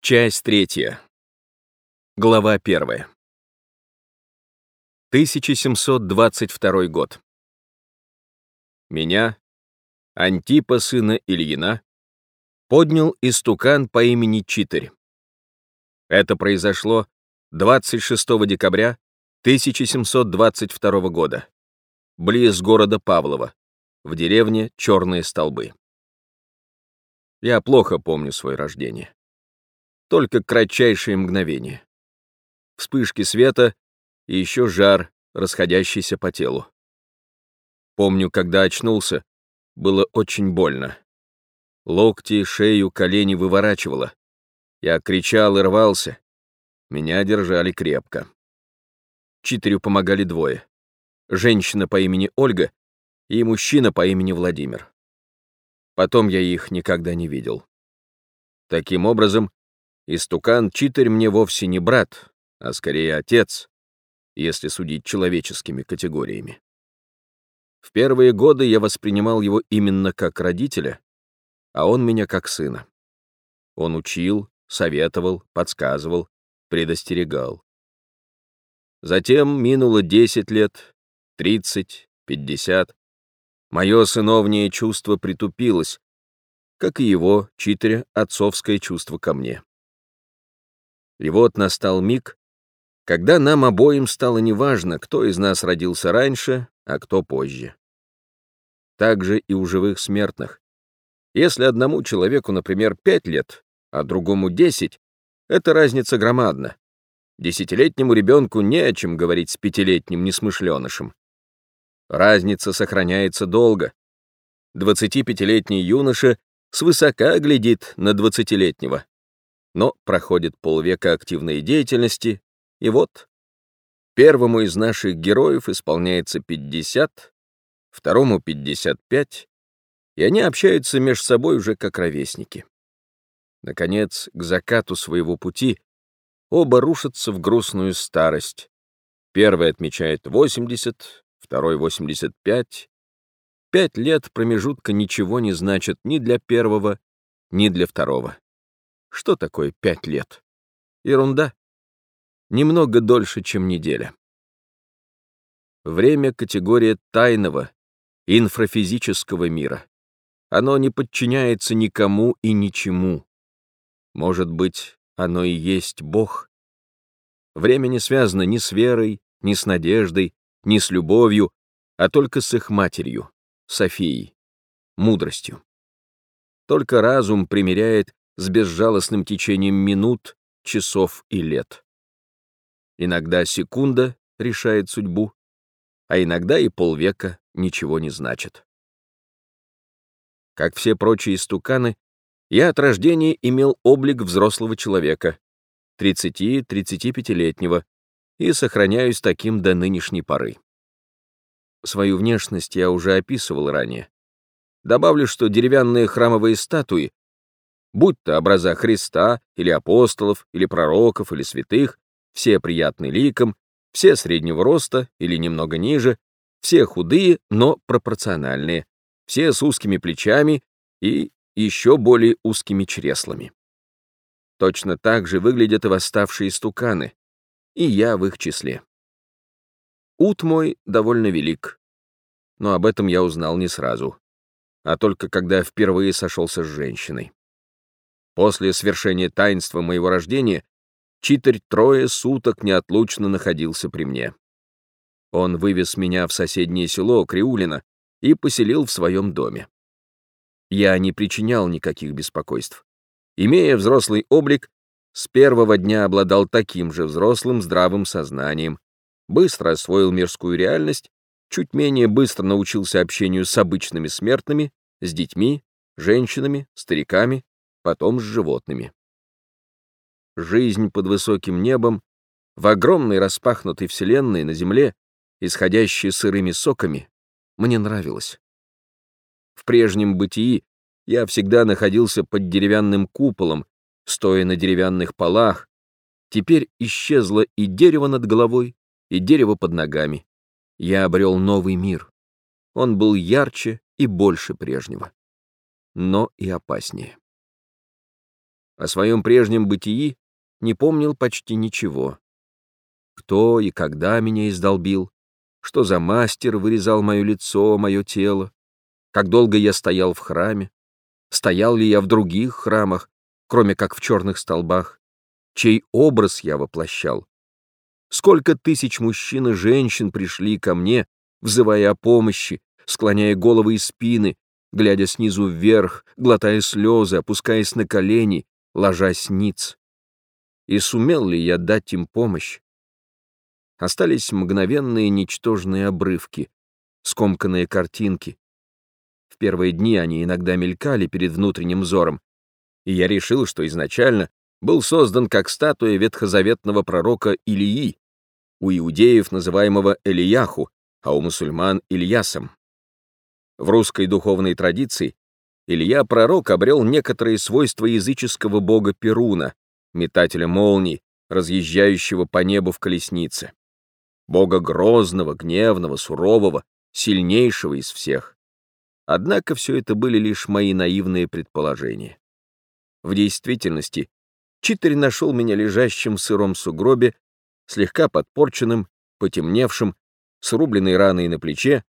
Часть третья. Глава первая. 1722 год. Меня, Антипа сына Ильина, поднял истукан по имени Читарь. Это произошло 26 декабря 1722 года, близ города Павлова, в деревне Черные Столбы. Я плохо помню свое рождение только кратчайшие мгновения. Вспышки света и еще жар, расходящийся по телу. Помню, когда очнулся, было очень больно. Локти, шею, колени выворачивало. Я кричал и рвался. Меня держали крепко. Читерю помогали двое. Женщина по имени Ольга и мужчина по имени Владимир. Потом я их никогда не видел. Таким образом, Истукан Читарь мне вовсе не брат, а скорее отец, если судить человеческими категориями. В первые годы я воспринимал его именно как родителя, а он меня как сына. Он учил, советовал, подсказывал, предостерегал. Затем минуло 10 лет, 30, 50. Мое сыновнее чувство притупилось, как и его, читаря, отцовское чувство ко мне. И вот настал миг, когда нам обоим стало неважно, кто из нас родился раньше, а кто позже. Так же и у живых смертных. Если одному человеку, например, пять лет, а другому десять, эта разница громадна. Десятилетнему ребенку не о чем говорить с пятилетним несмышленышем. Разница сохраняется долго. Двадцатипятилетний юноша свысока глядит на двадцатилетнего. Но проходит полвека активной деятельности, и вот первому из наших героев исполняется 50, второму 55, и они общаются между собой уже как ровесники. Наконец, к закату своего пути оба рушатся в грустную старость. Первый отмечает 80, второй 85. Пять лет промежутка ничего не значит ни для первого, ни для второго. Что такое пять лет? Ерунда. Немного дольше, чем неделя. Время — категория тайного, инфрафизического мира. Оно не подчиняется никому и ничему. Может быть, оно и есть Бог. Время не связано ни с верой, ни с надеждой, ни с любовью, а только с их матерью, Софией, мудростью. Только разум примеряет с безжалостным течением минут, часов и лет. Иногда секунда решает судьбу, а иногда и полвека ничего не значит. Как все прочие стуканы, я от рождения имел облик взрослого человека, 30-35-летнего, и сохраняюсь таким до нынешней поры. Свою внешность я уже описывал ранее. Добавлю, что деревянные храмовые статуи будь то образа Христа или апостолов, или пророков, или святых, все приятны ликом, все среднего роста или немного ниже, все худые, но пропорциональные, все с узкими плечами и еще более узкими чреслами. Точно так же выглядят и восставшие стуканы, и я в их числе. Ут мой довольно велик, но об этом я узнал не сразу, а только когда впервые сошелся с женщиной. После свершения таинства моего рождения Читарь трое суток неотлучно находился при мне. Он вывез меня в соседнее село Криулино и поселил в своем доме. Я не причинял никаких беспокойств. Имея взрослый облик, с первого дня обладал таким же взрослым здравым сознанием, быстро освоил мирскую реальность, чуть менее быстро научился общению с обычными смертными, с детьми, женщинами, стариками, потом с животными. Жизнь под высоким небом, в огромной распахнутой вселенной на земле, исходящей сырыми соками, мне нравилась. В прежнем бытии я всегда находился под деревянным куполом, стоя на деревянных полах. Теперь исчезло и дерево над головой, и дерево под ногами. Я обрел новый мир. Он был ярче и больше прежнего, но и опаснее. О своем прежнем бытии не помнил почти ничего. Кто и когда меня издолбил, что за мастер вырезал мое лицо, мое тело, как долго я стоял в храме, стоял ли я в других храмах, кроме как в черных столбах, чей образ я воплощал. Сколько тысяч мужчин и женщин пришли ко мне, взывая о помощи, склоняя головы и спины, глядя снизу вверх, глотая слезы, опускаясь на колени, ложась ниц. И сумел ли я дать им помощь? Остались мгновенные ничтожные обрывки, скомканные картинки. В первые дни они иногда мелькали перед внутренним взором, и я решил, что изначально был создан как статуя ветхозаветного пророка Илии, у иудеев называемого Элияху, а у мусульман — Ильясом. В русской духовной традиции Илья пророк обрел некоторые свойства языческого бога Перуна, метателя молний, разъезжающего по небу в колеснице. Бога грозного, гневного, сурового, сильнейшего из всех. Однако все это были лишь мои наивные предположения. В действительности, Читарь нашел меня лежащим в сыром сугробе, слегка подпорченным, потемневшим, с рубленной раной на плече.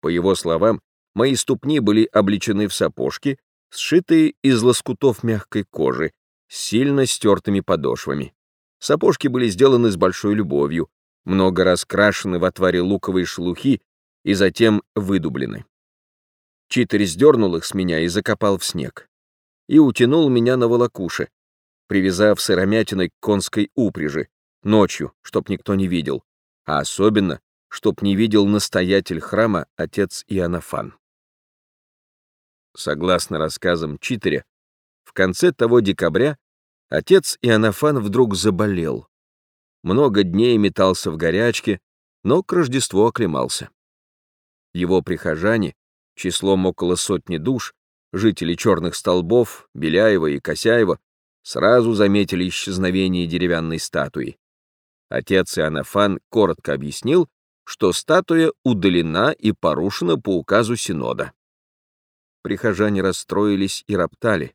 По его словам, Мои ступни были облечены в сапожки, сшитые из лоскутов мягкой кожи, сильно стертыми подошвами. Сапожки были сделаны с большой любовью, много раз крашены в отваре луковой шелухи и затем выдублены. Читер сдернул их с меня и закопал в снег. И утянул меня на волокуше, привязав сыромятиной к конской упряжи, ночью, чтоб никто не видел, а особенно, чтоб не видел настоятель храма отец Иоаннафан. Согласно рассказам Читаря, в конце того декабря отец Иоаннафан вдруг заболел. Много дней метался в горячке, но к Рождеству оклемался. Его прихожане, числом около сотни душ, жители Черных Столбов, Беляева и Косяева, сразу заметили исчезновение деревянной статуи. Отец Иоаннафан коротко объяснил, что статуя удалена и порушена по указу Синода. Прихожане расстроились и роптали.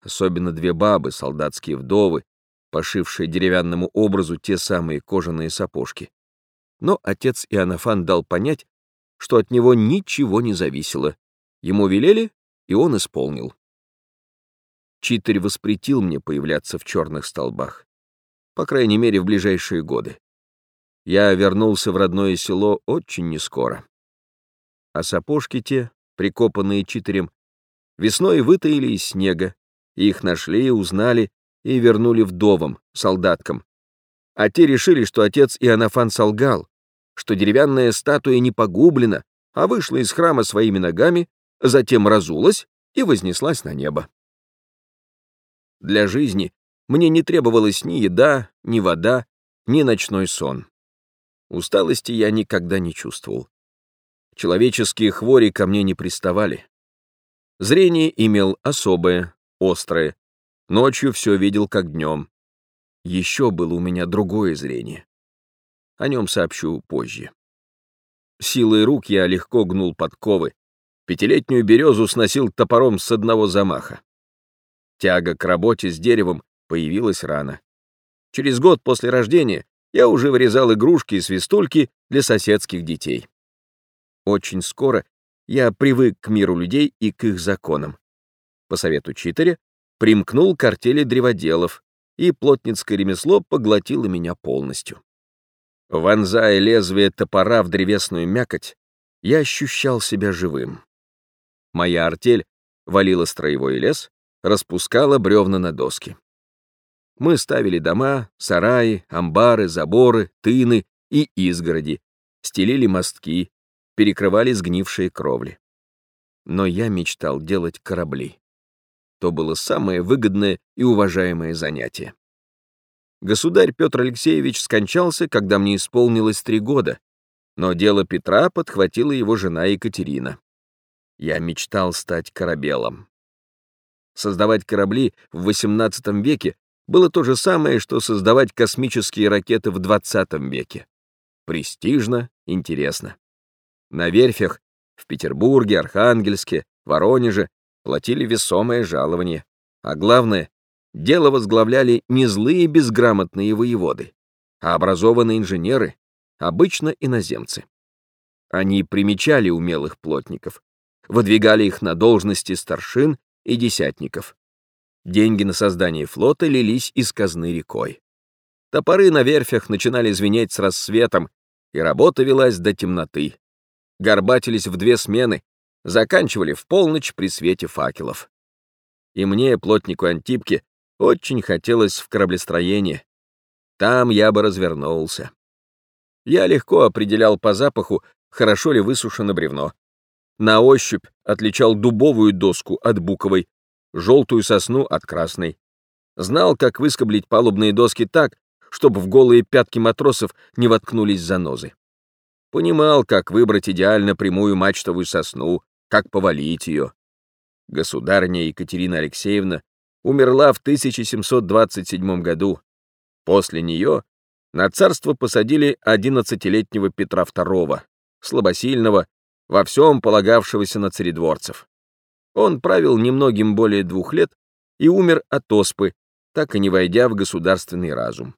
Особенно две бабы, солдатские вдовы, пошившие деревянному образу те самые кожаные сапожки. Но отец Иоаннафан дал понять, что от него ничего не зависело. Ему велели, и он исполнил. Читарь воспретил мне появляться в черных столбах. По крайней мере, в ближайшие годы. Я вернулся в родное село очень нескоро. А сапожки те, прикопанные читерем, весной вытаили из снега, их нашли, узнали и вернули вдовам, солдаткам. А те решили, что отец Иоаннафан солгал, что деревянная статуя не погублена, а вышла из храма своими ногами, затем разулась и вознеслась на небо. Для жизни мне не требовалось ни еда, ни вода, ни ночной сон. Усталости я никогда не чувствовал. Человеческие хвори ко мне не приставали. Зрение имел особое, острое. Ночью все видел как днем. Еще было у меня другое зрение. О нем сообщу позже. Силой рук я легко гнул подковы. Пятилетнюю березу сносил топором с одного замаха. Тяга к работе с деревом появилась рано. Через год после рождения я уже вырезал игрушки и свистульки для соседских детей. Очень скоро я привык к миру людей и к их законам. По совету читаря примкнул к артели древоделов, и плотницкое ремесло поглотило меня полностью. Вонзая лезвие топора в древесную мякоть, я ощущал себя живым. Моя артель валила строевой лес, распускала бревна на доски. Мы ставили дома, сараи, амбары, заборы, тыны и изгороди, стелили мостки, перекрывали сгнившие кровли. Но я мечтал делать корабли. То было самое выгодное и уважаемое занятие. Государь Петр Алексеевич скончался, когда мне исполнилось три года, но дело Петра подхватила его жена Екатерина. Я мечтал стать корабелом. Создавать корабли в XVIII веке было то же самое, что создавать космические ракеты в XX веке. Престижно, интересно. На верфях в Петербурге, Архангельске, Воронеже платили весомое жалование, а главное, дело возглавляли не злые безграмотные воеводы, а образованные инженеры, обычно иноземцы. Они примечали умелых плотников, выдвигали их на должности старшин и десятников. Деньги на создание флота лились из казны рекой. Топоры на верфях начинали звенеть с рассветом, и работа велась до темноты. Горбатились в две смены, заканчивали в полночь при свете факелов. И мне, плотнику Антипке, очень хотелось в кораблестроение. Там я бы развернулся. Я легко определял по запаху, хорошо ли высушено бревно. На ощупь отличал дубовую доску от буковой, желтую сосну от красной. Знал, как выскоблить палубные доски так, чтобы в голые пятки матросов не воткнулись занозы. Понимал, как выбрать идеально прямую мачтовую сосну, как повалить ее. Государня Екатерина Алексеевна умерла в 1727 году. После нее на царство посадили 11-летнего Петра II, слабосильного, во всем полагавшегося на царедворцев. Он правил немногим более двух лет и умер от оспы, так и не войдя в государственный разум.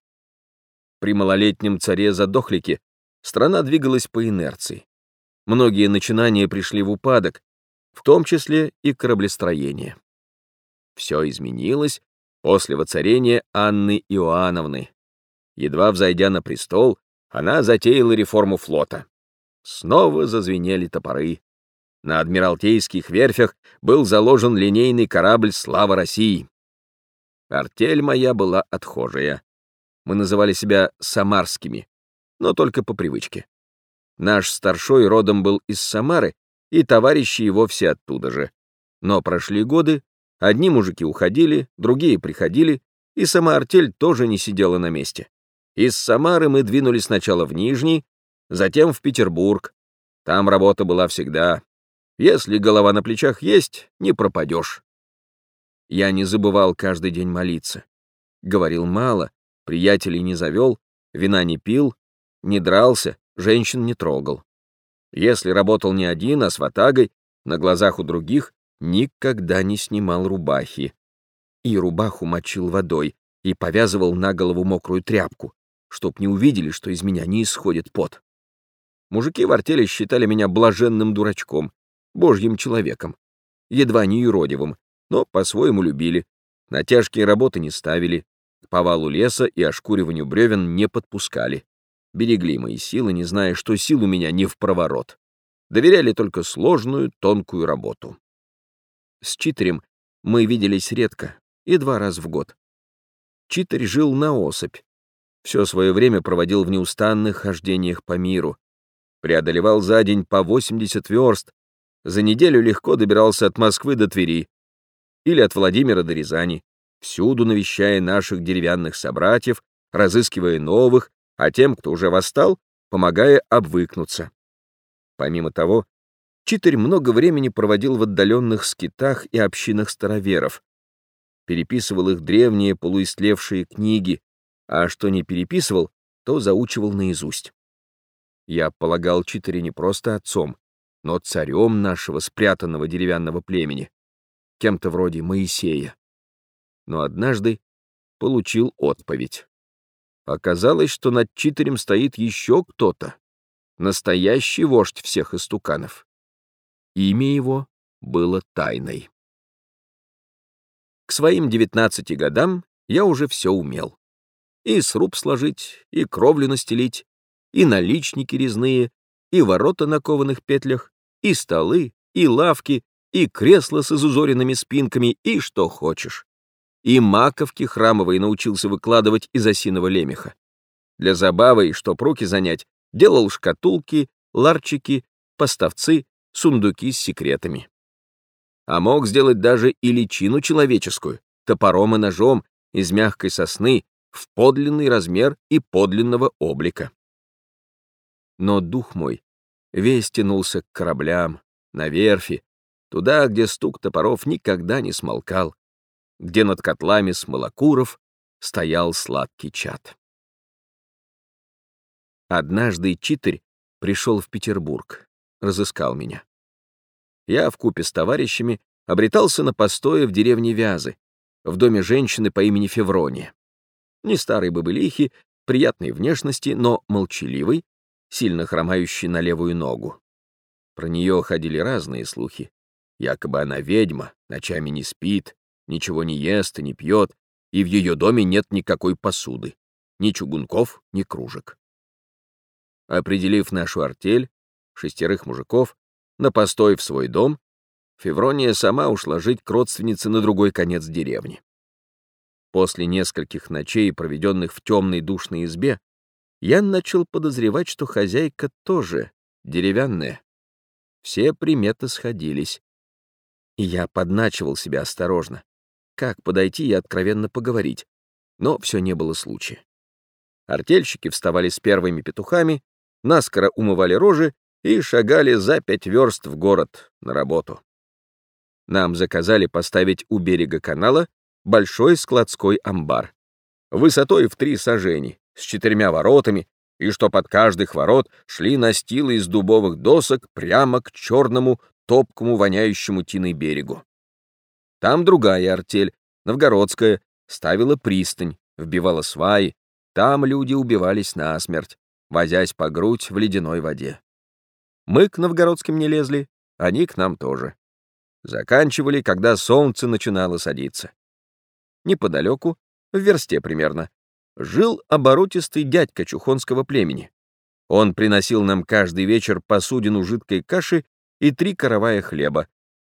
При малолетнем царе Задохлике страна двигалась по инерции. Многие начинания пришли в упадок, в том числе и кораблестроение. Все изменилось после воцарения Анны Иоанновны. Едва взойдя на престол, она затеяла реформу флота. Снова зазвенели топоры. На адмиралтейских верфях был заложен линейный корабль «Слава России». Артель моя была отхожая. Мы называли себя «самарскими», но только по привычке. Наш старшой родом был из Самары, и товарищи его все оттуда же. Но прошли годы, одни мужики уходили, другие приходили, и сама артель тоже не сидела на месте. Из Самары мы двинулись сначала в Нижний, затем в Петербург. Там работа была всегда. Если голова на плечах есть, не пропадешь. Я не забывал каждый день молиться. Говорил мало, приятелей не завел, вина не пил, не дрался, женщин не трогал. Если работал не один, а с ватагой, на глазах у других, никогда не снимал рубахи. И рубаху мочил водой и повязывал на голову мокрую тряпку, чтоб не увидели, что из меня не исходит пот. Мужики в артели считали меня блаженным дурачком, божьим человеком, едва не юродивым, но по-своему любили, на тяжкие работы не ставили, к повалу леса и ошкуриванию бревен не подпускали берегли мои силы, не зная, что сил у меня не в проворот. Доверяли только сложную, тонкую работу. С Читерем мы виделись редко и два раза в год. Читер жил на особь. Все свое время проводил в неустанных хождениях по миру. Преодолевал за день по 80 верст. За неделю легко добирался от Москвы до Твери или от Владимира до Рязани, всюду навещая наших деревянных собратьев, разыскивая новых, а тем, кто уже восстал, помогая обвыкнуться. Помимо того, Читарь много времени проводил в отдаленных скитах и общинах староверов, переписывал их древние полуистлевшие книги, а что не переписывал, то заучивал наизусть. Я полагал Читаре не просто отцом, но царем нашего спрятанного деревянного племени, кем-то вроде Моисея. Но однажды получил отповедь. Оказалось, что над читерем стоит еще кто-то, настоящий вождь всех истуканов. Имя его было тайной. К своим девятнадцати годам я уже все умел. И сруб сложить, и кровлю настелить, и наличники резные, и ворота на кованых петлях, и столы, и лавки, и кресла с изузоренными спинками, и что хочешь и маковки храмовой научился выкладывать из осиного лемеха. Для забавы и чтоб руки занять, делал шкатулки, ларчики, поставцы, сундуки с секретами. А мог сделать даже и личину человеческую, топором и ножом из мягкой сосны в подлинный размер и подлинного облика. Но дух мой весь тянулся к кораблям, на верфи, туда, где стук топоров никогда не смолкал, где над котлами смолокуров стоял сладкий чад. Однажды Читарь пришел в Петербург, разыскал меня. Я в купе с товарищами обретался на постое в деревне Вязы, в доме женщины по имени Феврония. Не старой бабылихи, приятной внешности, но молчаливой, сильно хромающей на левую ногу. Про нее ходили разные слухи. Якобы она ведьма, ночами не спит, ничего не ест и не пьет, и в ее доме нет никакой посуды, ни чугунков, ни кружек. Определив нашу артель, шестерых мужиков, на постой в свой дом, Феврония сама ушла жить к родственнице на другой конец деревни. После нескольких ночей, проведенных в темной душной избе, я начал подозревать, что хозяйка тоже деревянная. Все приметы сходились. И я подначивал себя осторожно. Как подойти и откровенно поговорить? Но все не было случая. Артельщики вставали с первыми петухами, наскоро умывали рожи и шагали за пять верст в город на работу. Нам заказали поставить у берега канала большой складской амбар, высотой в три сажени, с четырьмя воротами, и что под каждых ворот шли настилы из дубовых досок прямо к черному, топкому, воняющему тиной берегу. Там другая артель, новгородская, ставила пристань, вбивала сваи, там люди убивались насмерть, возясь по грудь в ледяной воде. Мы к новгородским не лезли, они к нам тоже. Заканчивали, когда солнце начинало садиться. Неподалеку, в версте примерно, жил оборотистый дядька чухонского племени. Он приносил нам каждый вечер посудину жидкой каши и три каравая хлеба,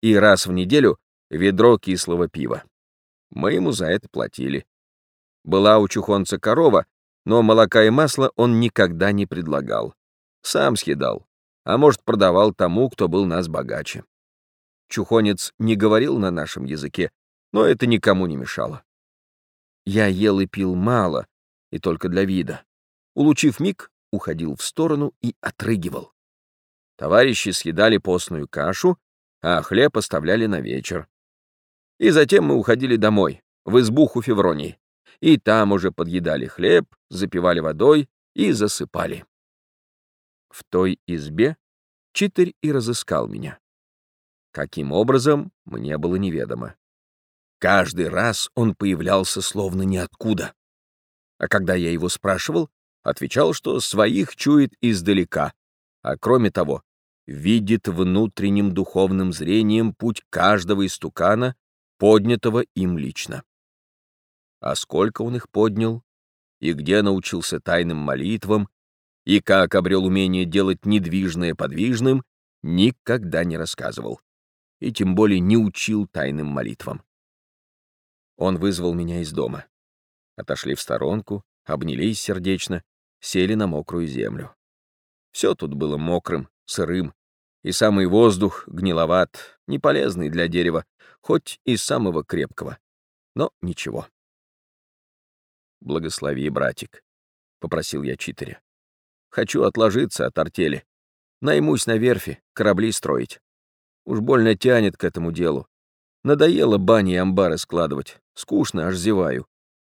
и раз в неделю ведро кислого пива. Мы ему за это платили. Была у чухонца корова, но молока и масла он никогда не предлагал. Сам съедал, а может, продавал тому, кто был нас богаче. Чухонец не говорил на нашем языке, но это никому не мешало. Я ел и пил мало, и только для вида. Улучив миг, уходил в сторону и отрыгивал. Товарищи съедали постную кашу, а хлеб оставляли на вечер. И затем мы уходили домой, в избуху Февронии, и там уже подъедали хлеб, запивали водой и засыпали. В той избе читарь и разыскал меня. Каким образом, мне было неведомо. Каждый раз он появлялся словно ниоткуда. А когда я его спрашивал, отвечал, что своих чует издалека, а кроме того, видит внутренним духовным зрением путь каждого истукана, поднятого им лично. А сколько он их поднял, и где научился тайным молитвам, и как обрел умение делать недвижное подвижным, никогда не рассказывал, и тем более не учил тайным молитвам. Он вызвал меня из дома. Отошли в сторонку, обнялись сердечно, сели на мокрую землю. Все тут было мокрым, сырым, и самый воздух гниловат, неполезный для дерева, хоть и самого крепкого. Но ничего. «Благослови, братик», — попросил я читеря. «Хочу отложиться от артели. Наймусь на верфи, корабли строить. Уж больно тянет к этому делу. Надоело бани и амбары складывать. Скучно, аж зеваю.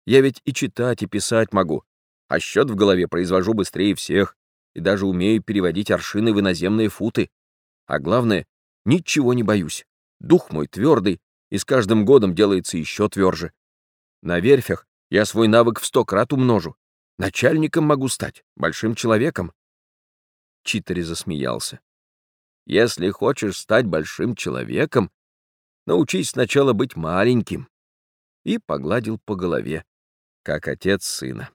Я ведь и читать, и писать могу. А счет в голове произвожу быстрее всех. И даже умею переводить аршины в иноземные футы. А главное, ничего не боюсь. Дух мой твердый, и с каждым годом делается еще тверже. На верфях я свой навык в сто крат умножу. Начальником могу стать, большим человеком. Читари засмеялся. Если хочешь стать большим человеком, научись сначала быть маленьким. И погладил по голове, как отец сына.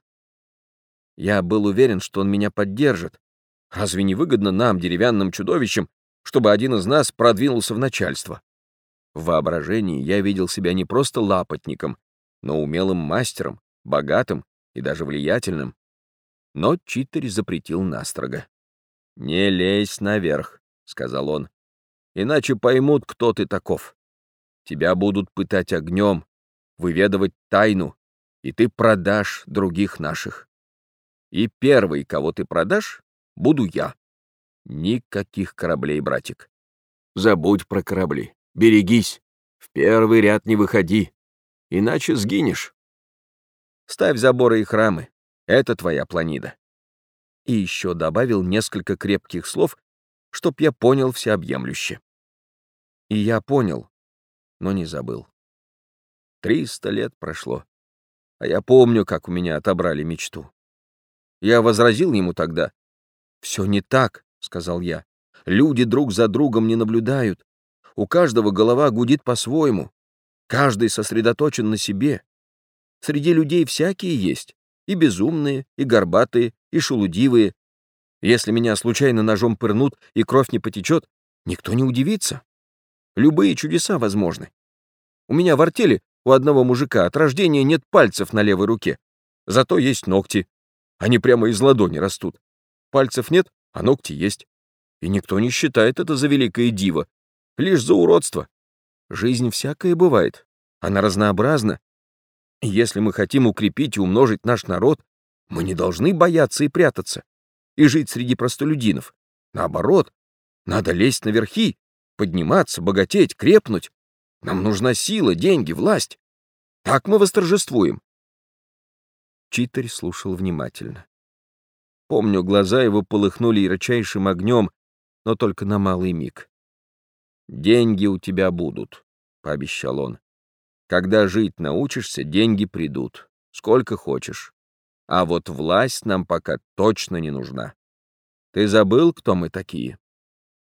Я был уверен, что он меня поддержит. Разве не выгодно нам, деревянным чудовищам, чтобы один из нас продвинулся в начальство? В воображении я видел себя не просто лапотником, но умелым мастером, богатым и даже влиятельным. Но Читарь запретил настрого. «Не лезь наверх», — сказал он, — «иначе поймут, кто ты таков. Тебя будут пытать огнем, выведывать тайну, и ты продашь других наших. И первый, кого ты продашь, буду я. Никаких кораблей, братик. Забудь про корабли. Берегись. В первый ряд не выходи, иначе сгинешь. Ставь заборы и храмы. Это твоя планида. И еще добавил несколько крепких слов, чтоб я понял всеобъемлюще. И я понял, но не забыл. Триста лет прошло. А я помню, как у меня отобрали мечту. Я возразил ему тогда. «Все не так», — сказал я. «Люди друг за другом не наблюдают. У каждого голова гудит по-своему. Каждый сосредоточен на себе. Среди людей всякие есть. И безумные, и горбатые, и шелудивые. Если меня случайно ножом пырнут и кровь не потечет, никто не удивится. Любые чудеса возможны. У меня в артели у одного мужика от рождения нет пальцев на левой руке. Зато есть ногти. Они прямо из ладони растут. Пальцев нет, а ногти есть. И никто не считает это за великое диво. Лишь за уродство. Жизнь всякая бывает. Она разнообразна. И если мы хотим укрепить и умножить наш народ, мы не должны бояться и прятаться, и жить среди простолюдинов. Наоборот, надо лезть наверхи, подниматься, богатеть, крепнуть. Нам нужна сила, деньги, власть. Так мы восторжествуем. Читарь слушал внимательно. Помню, глаза его полыхнули ярчайшим огнем, но только на малый миг. «Деньги у тебя будут», — пообещал он. «Когда жить научишься, деньги придут, сколько хочешь. А вот власть нам пока точно не нужна. Ты забыл, кто мы такие?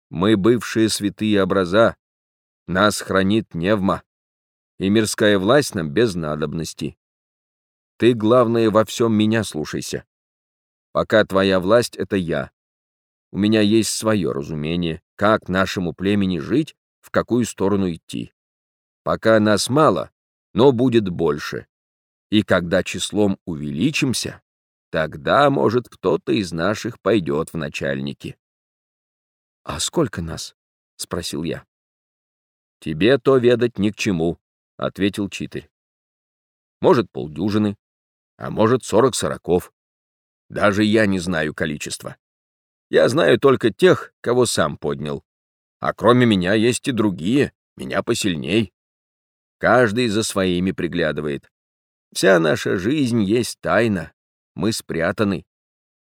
Мы бывшие святые образа. Нас хранит Невма. И мирская власть нам без надобности. Ты, главное, во всем меня слушайся. Пока твоя власть — это я. У меня есть свое разумение, как нашему племени жить, в какую сторону идти. Пока нас мало, но будет больше. И когда числом увеличимся, тогда, может, кто-то из наших пойдет в начальники. — А сколько нас? — спросил я. — Тебе то ведать ни к чему, — ответил читарь. — Может, полдюжины, а может, сорок сороков. Даже я не знаю количества. Я знаю только тех, кого сам поднял. А кроме меня есть и другие, меня посильней. Каждый за своими приглядывает. Вся наша жизнь есть тайна. Мы спрятаны.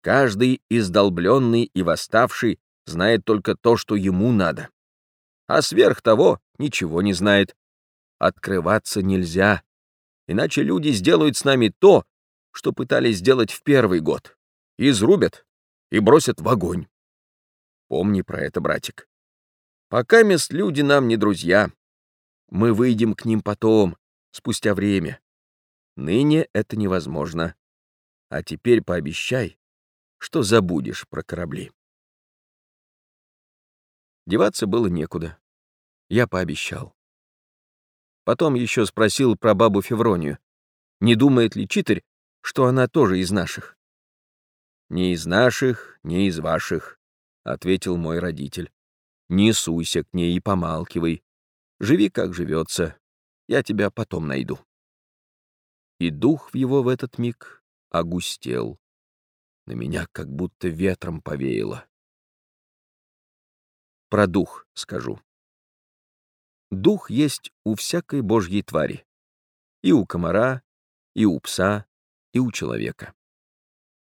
Каждый издолбленный и восставший знает только то, что ему надо. А сверх того ничего не знает. Открываться нельзя. Иначе люди сделают с нами то, что пытались сделать в первый год. Изрубят и бросят в огонь. Помни про это, братик. Пока мест люди нам не друзья. Мы выйдем к ним потом, спустя время. Ныне это невозможно. А теперь пообещай, что забудешь про корабли. Деваться было некуда. Я пообещал. Потом еще спросил про бабу Февронию. Не думает ли читарь, что она тоже из наших. «Не из наших, не из ваших», — ответил мой родитель. «Не суйся к ней и помалкивай. Живи, как живется. Я тебя потом найду». И дух в его в этот миг огустел. На меня как будто ветром повеяло. Про дух скажу. Дух есть у всякой божьей твари. И у комара, и у пса, и у человека.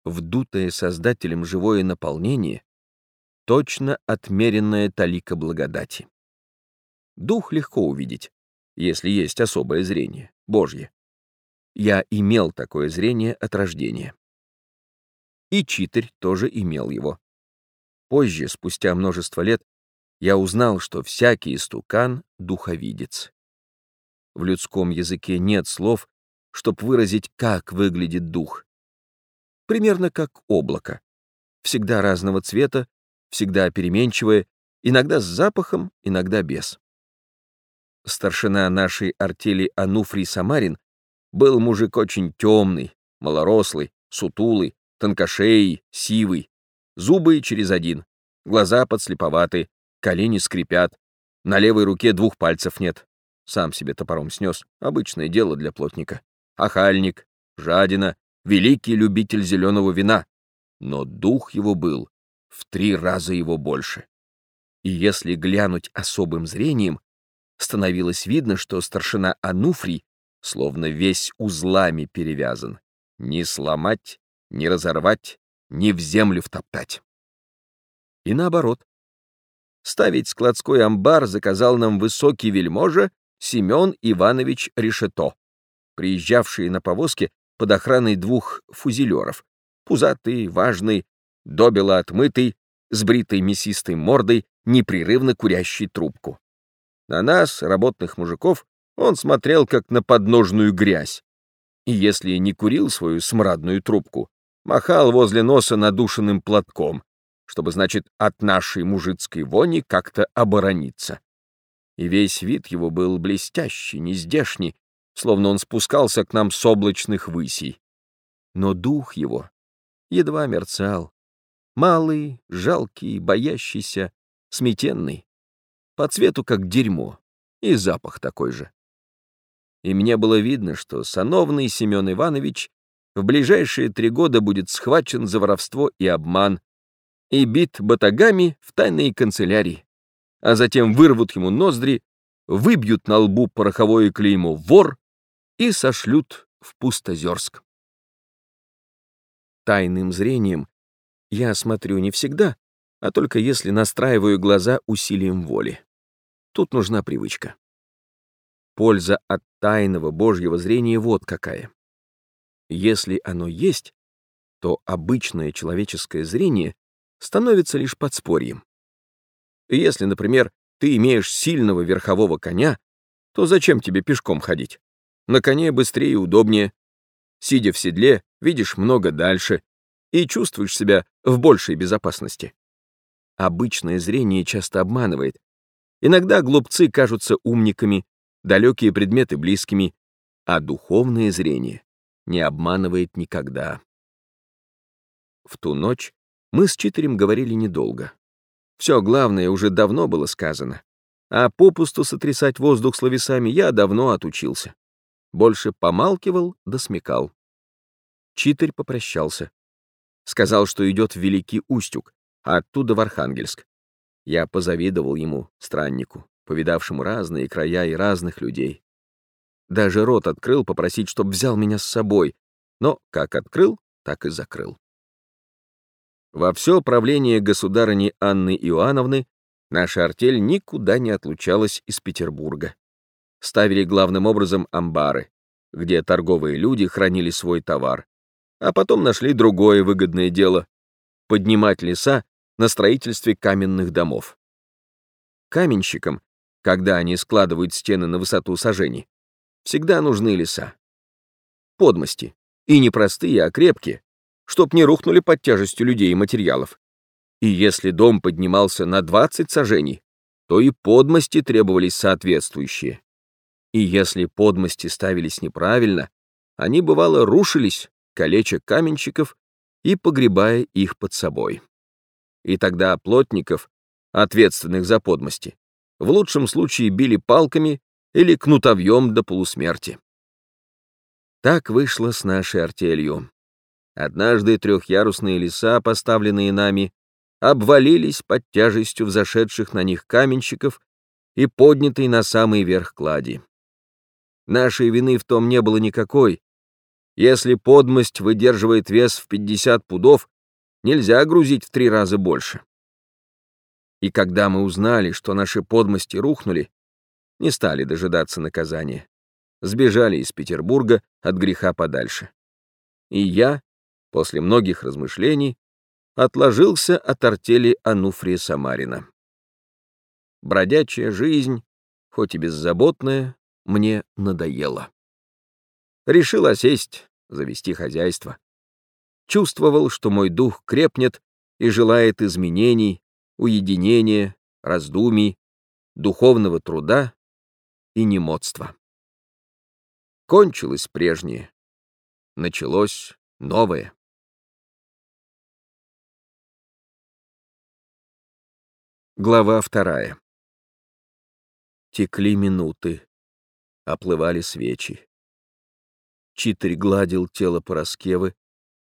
Вдутое Создателем живое наполнение — точно отмеренная талика благодати. Дух легко увидеть, если есть особое зрение, Божье. Я имел такое зрение от рождения. И читарь тоже имел его. Позже, спустя множество лет, я узнал, что всякий истукан — духовидец. В людском языке нет слов, чтобы выразить, как выглядит дух. Примерно как облако. Всегда разного цвета, всегда переменчивое, иногда с запахом, иногда без. Старшина нашей артели Ануфрий Самарин был мужик очень темный, малорослый, сутулый, тонкошеий, сивый, зубы через один, глаза подслеповаты, колени скрипят, на левой руке двух пальцев нет. Сам себе топором снес, обычное дело для плотника охальник, жадина, великий любитель зеленого вина, но дух его был в три раза его больше. И если глянуть особым зрением, становилось видно, что старшина Ануфрий словно весь узлами перевязан. Ни сломать, ни разорвать, ни в землю втоптать. И наоборот. Ставить складской амбар заказал нам высокий вельможа Семен Иванович Решето, приезжавший на повозке под охраной двух фузелеров, пузатый, важный, добело отмытый, с бритой мясистой мордой, непрерывно курящий трубку. На нас, работных мужиков, он смотрел как на подножную грязь. И если не курил свою смрадную трубку, махал возле носа надушенным платком, чтобы, значит, от нашей мужицкой вони как-то оборониться. И весь вид его был блестящий, нездешний, словно он спускался к нам с облачных высей. Но дух его едва мерцал. Малый, жалкий, боящийся, сметенный. По цвету как дерьмо, и запах такой же. И мне было видно, что сановный Семен Иванович в ближайшие три года будет схвачен за воровство и обман и бит батагами в тайной канцелярии, а затем вырвут ему ноздри, выбьют на лбу пороховое клеймо «вор» и сошлют в Пустозерск. Тайным зрением я смотрю не всегда, а только если настраиваю глаза усилием воли. Тут нужна привычка. Польза от тайного Божьего зрения вот какая. Если оно есть, то обычное человеческое зрение становится лишь подспорьем. Если, например, ты имеешь сильного верхового коня, то зачем тебе пешком ходить? На коне быстрее и удобнее. Сидя в седле, видишь много дальше и чувствуешь себя в большей безопасности. Обычное зрение часто обманывает. Иногда глупцы кажутся умниками, далекие предметы близкими, а духовное зрение не обманывает никогда. В ту ночь мы с Читерем говорили недолго. Все главное уже давно было сказано, а попусту сотрясать воздух словесами я давно отучился. Больше помалкивал да смекал. Читарь попрощался. Сказал, что идет в Великий Устюг, а оттуда в Архангельск. Я позавидовал ему, страннику, повидавшему разные края и разных людей. Даже рот открыл попросить, чтоб взял меня с собой, но как открыл, так и закрыл. Во все правление государыни Анны Иоанновны наша артель никуда не отлучалась из Петербурга ставили главным образом амбары, где торговые люди хранили свой товар, а потом нашли другое выгодное дело — поднимать леса на строительстве каменных домов. Каменщикам, когда они складывают стены на высоту сажений, всегда нужны леса. Подмости, и не простые, а крепкие, чтоб не рухнули под тяжестью людей и материалов. И если дом поднимался на 20 сажений, то и подмости требовались соответствующие. И если подмости ставились неправильно, они, бывало, рушились, калеча каменщиков и погребая их под собой. И тогда плотников, ответственных за подмости, в лучшем случае били палками или кнутовьем до полусмерти. Так вышло с нашей артелью. Однажды трехъярусные леса, поставленные нами, обвалились под тяжестью взошедших на них каменщиков и поднятой на самый верх клади. Нашей вины в том не было никакой. Если подмость выдерживает вес в 50 пудов, нельзя грузить в три раза больше. И когда мы узнали, что наши подмости рухнули, не стали дожидаться наказания. Сбежали из Петербурга от греха подальше. И я, после многих размышлений, отложился от артели Ануфрия Самарина. Бродячая жизнь, хоть и беззаботная, мне надоело. Решил осесть, завести хозяйство. Чувствовал, что мой дух крепнет и желает изменений, уединения, раздумий, духовного труда и немодства. Кончилось прежнее, началось новое. Глава вторая. Текли минуты, оплывали свечи. Читарь гладил тело Пороскевы,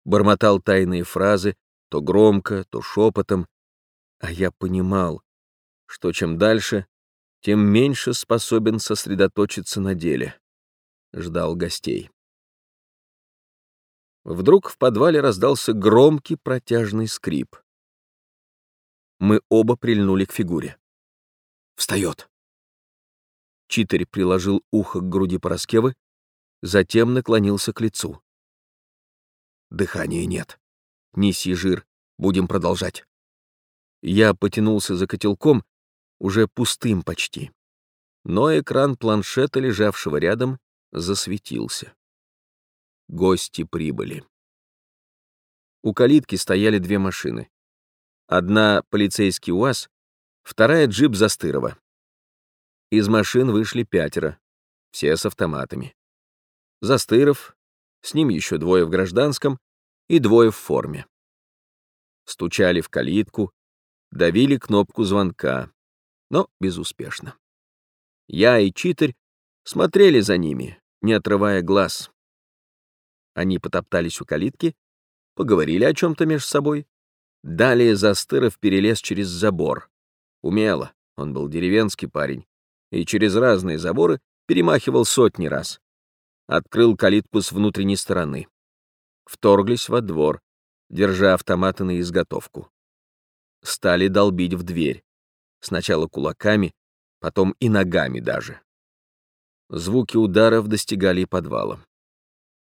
бормотал тайные фразы, то громко, то шепотом, а я понимал, что чем дальше, тем меньше способен сосредоточиться на деле. Ждал гостей. Вдруг в подвале раздался громкий протяжный скрип. Мы оба прильнули к фигуре. Встает. Читарь приложил ухо к груди Пороскевы, затем наклонился к лицу. Дыхания нет. Неси жир, будем продолжать. Я потянулся за котелком, уже пустым почти. Но экран планшета, лежавшего рядом, засветился. Гости прибыли. У калитки стояли две машины. Одна — полицейский УАЗ, вторая — джип Застырова. Из машин вышли пятеро, все с автоматами. Застыров, с ним еще двое в гражданском и двое в форме. Стучали в калитку, давили кнопку звонка, но безуспешно. Я и читарь смотрели за ними, не отрывая глаз. Они потоптались у калитки, поговорили о чем-то между собой. Далее Застыров перелез через забор. Умело, он был деревенский парень, и через разные заборы перемахивал сотни раз. Открыл калитку с внутренней стороны. Вторглись во двор, держа автоматы на изготовку. Стали долбить в дверь. Сначала кулаками, потом и ногами даже. Звуки ударов достигали и подвала.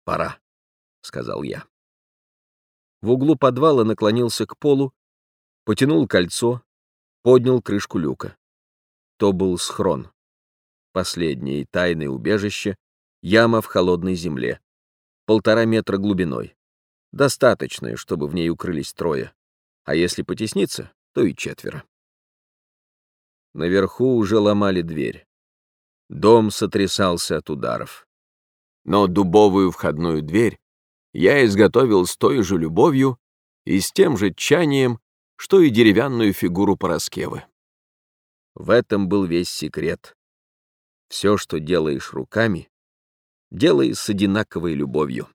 «Пора», — сказал я. В углу подвала наклонился к полу, потянул кольцо, поднял крышку люка. То был схрон. Последнее тайное убежище, яма в холодной земле, полтора метра глубиной. Достаточное, чтобы в ней укрылись трое, а если потесниться, то и четверо. Наверху уже ломали дверь. Дом сотрясался от ударов. Но дубовую входную дверь я изготовил с той же любовью и с тем же тчанием, что и деревянную фигуру Пороскевы. В этом был весь секрет. Все, что делаешь руками, делай с одинаковой любовью.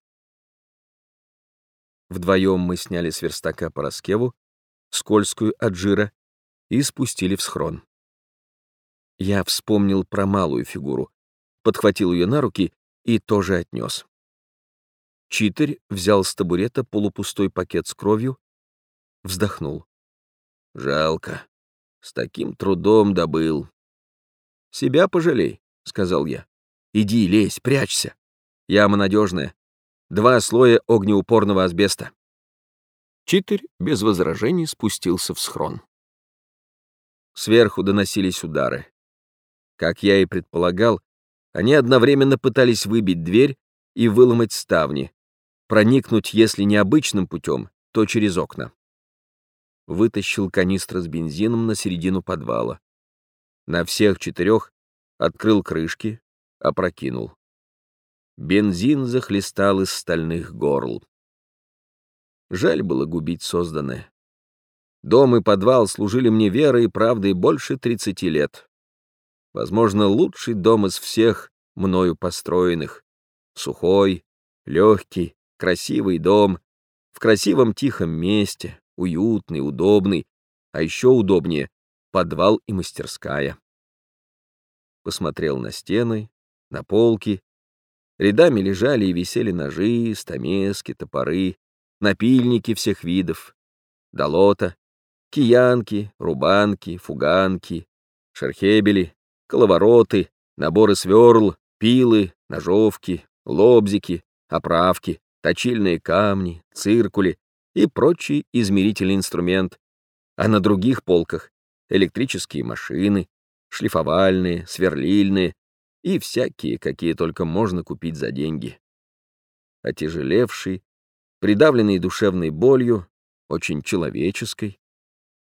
Вдвоем мы сняли с верстака Пороскеву, скользкую от жира, и спустили в схрон. Я вспомнил про малую фигуру, подхватил ее на руки и тоже отнес. Читарь взял с табурета полупустой пакет с кровью, вздохнул. «Жалко. С таким трудом добыл». «Себя пожалей», — сказал я. «Иди, лезь, прячься. Яма надежная. Два слоя огнеупорного асбеста». Читарь без возражений спустился в схрон. Сверху доносились удары. Как я и предполагал, они одновременно пытались выбить дверь и выломать ставни, проникнуть, если не обычным путем, то через окна. Вытащил канистры с бензином на середину подвала. На всех четырех открыл крышки, опрокинул. Бензин захлестал из стальных горл. Жаль было губить созданное. Дом и подвал служили мне верой и правдой больше 30 лет. Возможно, лучший дом из всех мною построенных. Сухой, легкий, красивый дом, в красивом тихом месте, уютный, удобный, а еще удобнее — подвал и мастерская. Посмотрел на стены, на полки. Рядами лежали и висели ножи, стамески, топоры, напильники всех видов, долота, киянки, рубанки, фуганки, шерхебели, коловороты, наборы сверл, пилы, ножовки, лобзики, оправки, точильные камни, циркули и прочий измерительный инструмент, а на других полках электрические машины, шлифовальные, сверлильные и всякие, какие только можно купить за деньги. Отяжелевший, придавленный душевной болью, очень человеческой,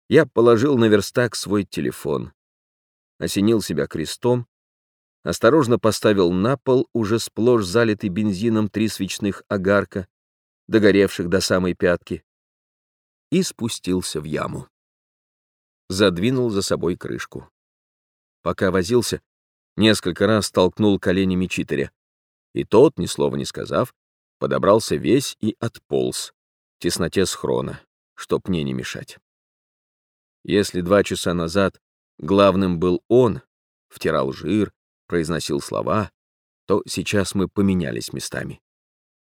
я положил на верстак свой телефон, осенил себя крестом, осторожно поставил на пол уже сплошь залитый бензином три свечных огарка, догоревших до самой пятки, и спустился в яму. Задвинул за собой крышку. Пока возился, несколько раз толкнул коленями читаря, и тот, ни слова не сказав, подобрался весь и отполз в тесноте схрона, чтоб мне не мешать. Если два часа назад Главным был он, втирал жир, произносил слова, то сейчас мы поменялись местами.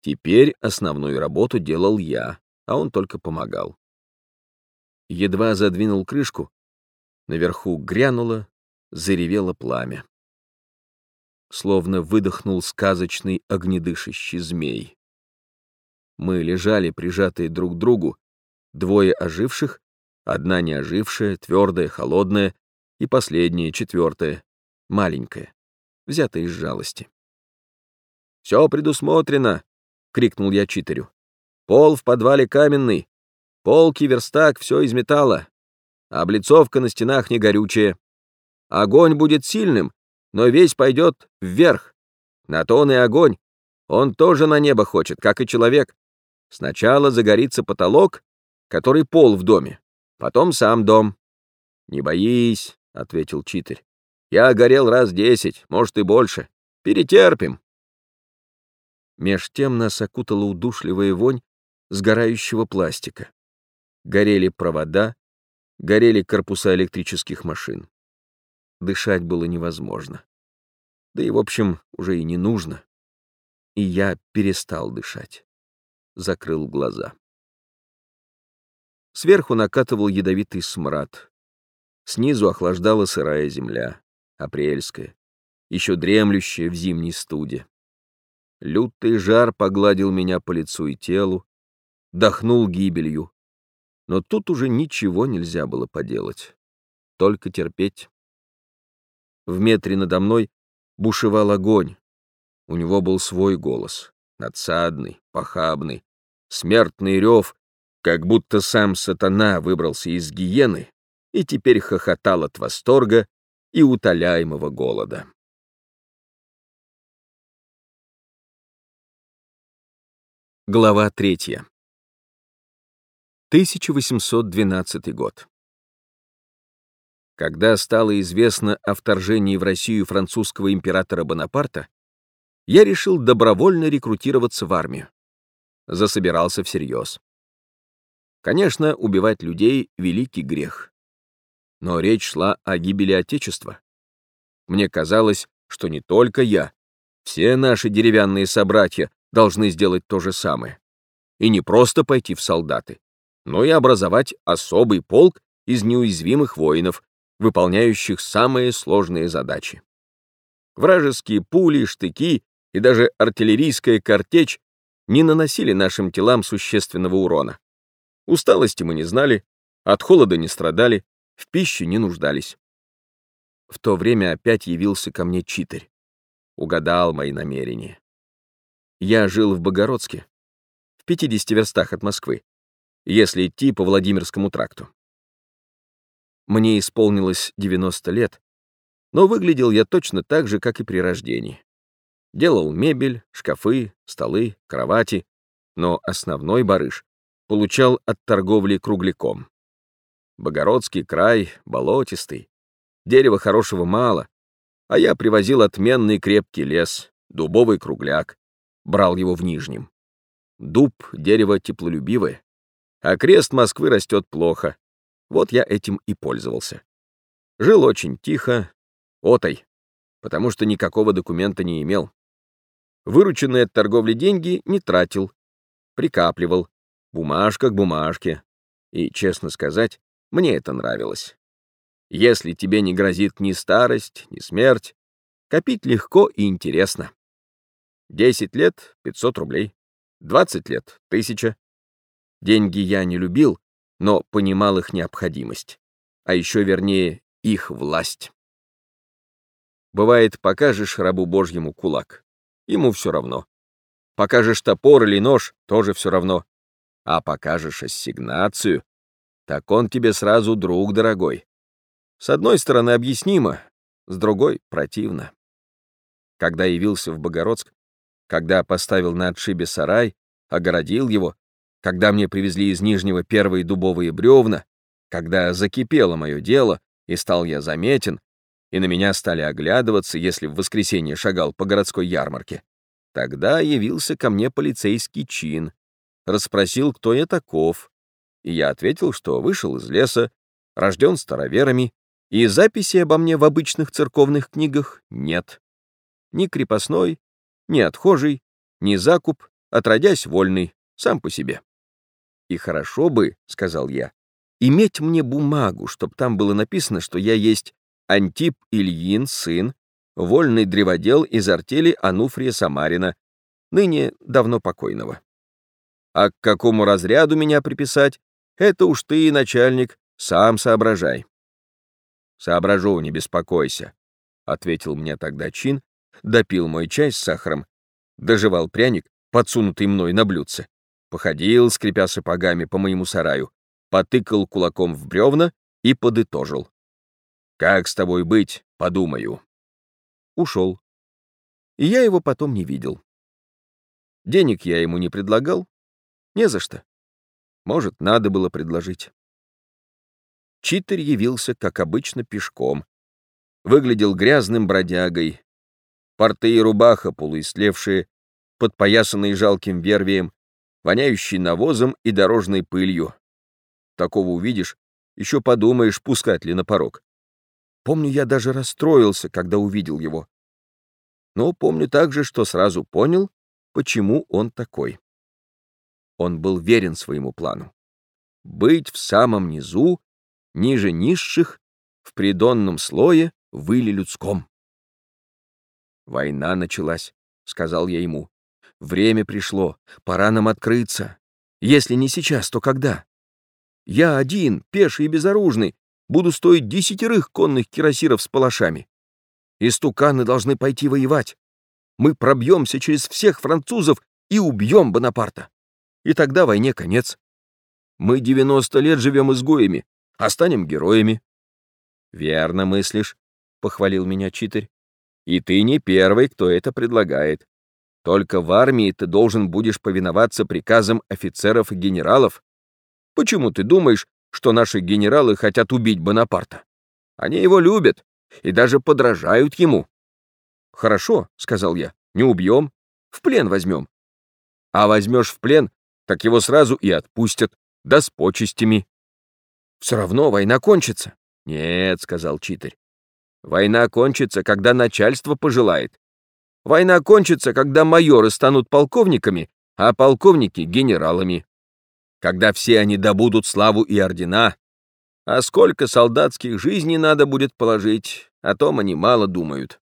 Теперь основную работу делал я, а он только помогал. Едва задвинул крышку, наверху грянуло, заревело пламя. словно выдохнул сказочный огнедышащий змей. Мы лежали, прижатые друг к другу, двое оживших, одна не ожившая, твердая, холодная, и последняя, четвертая, маленькая, взятая из жалости. «Все предусмотрено!» — крикнул я читерю. «Пол в подвале каменный, полки, верстак, все из металла, облицовка на стенах не горючая. Огонь будет сильным, но весь пойдет вверх. На то и огонь. Он тоже на небо хочет, как и человек. Сначала загорится потолок, который пол в доме, потом сам дом. «Не боись», — ответил читер. «Я горел раз десять, может и больше. Перетерпим». Меж тем нас окутала удушливая вонь сгорающего пластика. Горели провода, горели корпуса электрических машин. Дышать было невозможно. Да и, в общем, уже и не нужно. И я перестал дышать. Закрыл глаза. Сверху накатывал ядовитый смрад. Снизу охлаждала сырая земля, апрельская, еще дремлющая в зимней студе. Лютый жар погладил меня по лицу и телу, дохнул гибелью. Но тут уже ничего нельзя было поделать. Только терпеть. В метре надо мной бушевал огонь. У него был свой голос, надсадный, похабный, смертный рев, как будто сам сатана выбрался из гиены и теперь хохотал от восторга и утоляемого голода. Глава третья. 1812 год. Когда стало известно о вторжении в Россию французского императора Бонапарта, я решил добровольно рекрутироваться в армию. Засобирался всерьез. Конечно, убивать людей — великий грех. Но речь шла о гибели Отечества. Мне казалось, что не только я, все наши деревянные собратья должны сделать то же самое. И не просто пойти в солдаты, но и образовать особый полк из неуязвимых воинов, выполняющих самые сложные задачи. Вражеские пули, штыки и даже артиллерийская картечь не наносили нашим телам существенного урона. Усталости мы не знали, от холода не страдали, в пище не нуждались. В то время опять явился ко мне читарь. Угадал мои намерения. Я жил в Богородске, в 50 верстах от Москвы, если идти по Владимирскому тракту. Мне исполнилось 90 лет, но выглядел я точно так же, как и при рождении. Делал мебель, шкафы, столы, кровати, но основной барыш получал от торговли кругляком. Богородский край болотистый, дерева хорошего мало, а я привозил отменный крепкий лес, дубовый кругляк, брал его в Нижнем. Дуб — дерево теплолюбивое, а крест Москвы растет плохо, вот я этим и пользовался. Жил очень тихо, отой, потому что никакого документа не имел. Вырученные от торговли деньги не тратил, прикапливал, бумажка к бумажке. И, честно сказать, мне это нравилось. Если тебе не грозит ни старость, ни смерть, копить легко и интересно. Десять лет — 500 рублей, двадцать лет — 1000. Деньги я не любил, но понимал их необходимость, а еще вернее их власть. Бывает, покажешь рабу Божьему кулак, ему все равно. Покажешь топор или нож, тоже все равно. А покажешь ассигнацию, так он тебе сразу друг дорогой. С одной стороны объяснимо, с другой — противно. Когда явился в Богородск, когда поставил на отшибе сарай, огородил его, когда мне привезли из Нижнего первые дубовые бревна, когда закипело мое дело, и стал я заметен, и на меня стали оглядываться, если в воскресенье шагал по городской ярмарке, тогда явился ко мне полицейский чин, расспросил, кто я таков, и я ответил, что вышел из леса, рожден староверами, и записи обо мне в обычных церковных книгах нет. Ни крепостной, ни отхожий, ни закуп, отродясь вольный, сам по себе. И хорошо бы, — сказал я, — иметь мне бумагу, чтоб там было написано, что я есть Антип Ильин, сын, вольный древодел из артели Ануфрия Самарина, ныне давно покойного. А к какому разряду меня приписать, это уж ты, начальник, сам соображай. Соображу, не беспокойся, — ответил мне тогда Чин, допил мой чай с сахаром, доживал пряник, подсунутый мной на блюдце, походил, скрипя сапогами по моему сараю, потыкал кулаком в бревна и подытожил. «Как с тобой быть, подумаю». Ушел. И я его потом не видел. Денег я ему не предлагал. Не за что. Может, надо было предложить. Читер явился, как обычно, пешком. Выглядел грязным бродягой. Порты и рубаха, полуислевшие, подпоясанные жалким вервием, воняющий навозом и дорожной пылью. Такого увидишь, еще подумаешь, пускать ли на порог. Помню, я даже расстроился, когда увидел его. Но помню также, что сразу понял, почему он такой. Он был верен своему плану. Быть в самом низу, ниже низших, в придонном слое, выли людском. «Война началась», — сказал я ему. «Время пришло, пора нам открыться. Если не сейчас, то когда? Я один, пеший и безоружный, буду стоить десятерых конных кирасиров с палашами. Истуканы должны пойти воевать. Мы пробьемся через всех французов и убьем Бонапарта. И тогда войне конец. Мы 90 лет живем изгоями, а станем героями. Верно мыслишь, — похвалил меня читарь. И ты не первый, кто это предлагает. Только в армии ты должен будешь повиноваться приказам офицеров и генералов. Почему ты думаешь, что наши генералы хотят убить Бонапарта? Они его любят и даже подражают ему. Хорошо, — сказал я, — не убьем, в плен возьмем. А возьмешь в плен, так его сразу и отпустят, да с почестями. Все равно война кончится. Нет, — сказал читарь. Война кончится, когда начальство пожелает. Война кончится, когда майоры станут полковниками, а полковники — генералами. Когда все они добудут славу и ордена. А сколько солдатских жизней надо будет положить, о том они мало думают.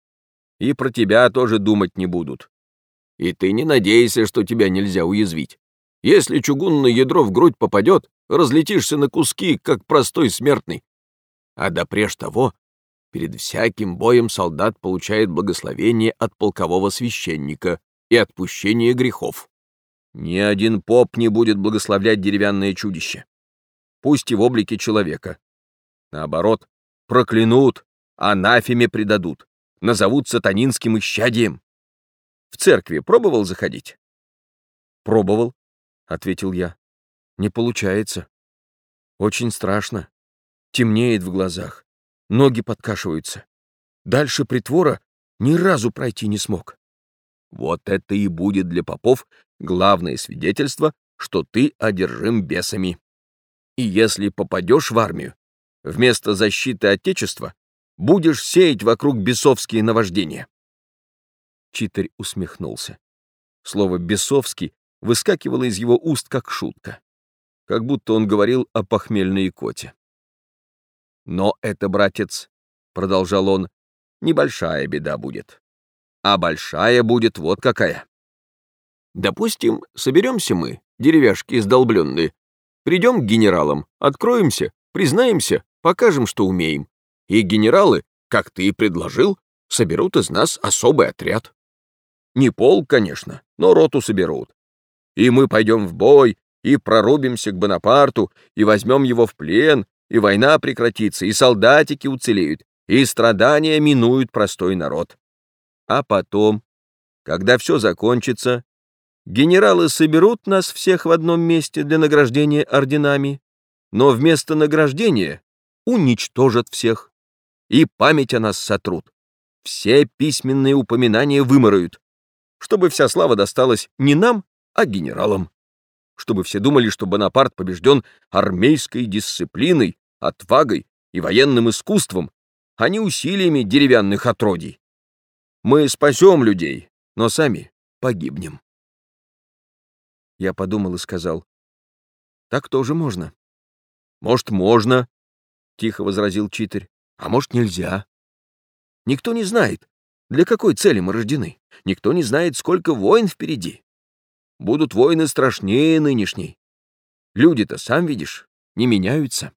И про тебя тоже думать не будут. И ты не надейся, что тебя нельзя уязвить. Если чугунное ядро в грудь попадет, разлетишься на куски, как простой смертный. А допреж того Перед всяким боем солдат получает благословение от полкового священника и отпущение грехов. Ни один поп не будет благословлять деревянное чудище. Пусть и в облике человека. Наоборот, проклянут, анафеме предадут, назовут сатанинским исчадием. В церкви пробовал заходить? Пробовал, — ответил я. Не получается. Очень страшно. Темнеет в глазах ноги подкашиваются. Дальше притвора ни разу пройти не смог. Вот это и будет для попов главное свидетельство, что ты одержим бесами. И если попадешь в армию, вместо защиты Отечества будешь сеять вокруг бесовские наваждения. Читарь усмехнулся. Слово «бесовский» выскакивало из его уст как шутка, как будто он говорил о похмельной икоте. Но это, братец, — продолжал он, — небольшая беда будет. А большая будет вот какая. Допустим, соберемся мы, деревяшки издолбленные, придем к генералам, откроемся, признаемся, покажем, что умеем. И генералы, как ты и предложил, соберут из нас особый отряд. Не полк, конечно, но роту соберут. И мы пойдем в бой, и прорубимся к Бонапарту, и возьмем его в плен, и война прекратится, и солдатики уцелеют, и страдания минуют простой народ. А потом, когда все закончится, генералы соберут нас всех в одном месте для награждения орденами, но вместо награждения уничтожат всех, и память о нас сотрут. Все письменные упоминания выморают, чтобы вся слава досталась не нам, а генералам. Чтобы все думали, что Бонапарт побежден армейской дисциплиной, отвагой и военным искусством, а не усилиями деревянных отродий. Мы спасем людей, но сами погибнем. Я подумал и сказал, так тоже можно. Может, можно, тихо возразил читарь, а может, нельзя. Никто не знает, Для какой цели мы рождены? Никто не знает, сколько войн впереди. Будут войны страшнее нынешней. Люди-то, сам видишь, не меняются.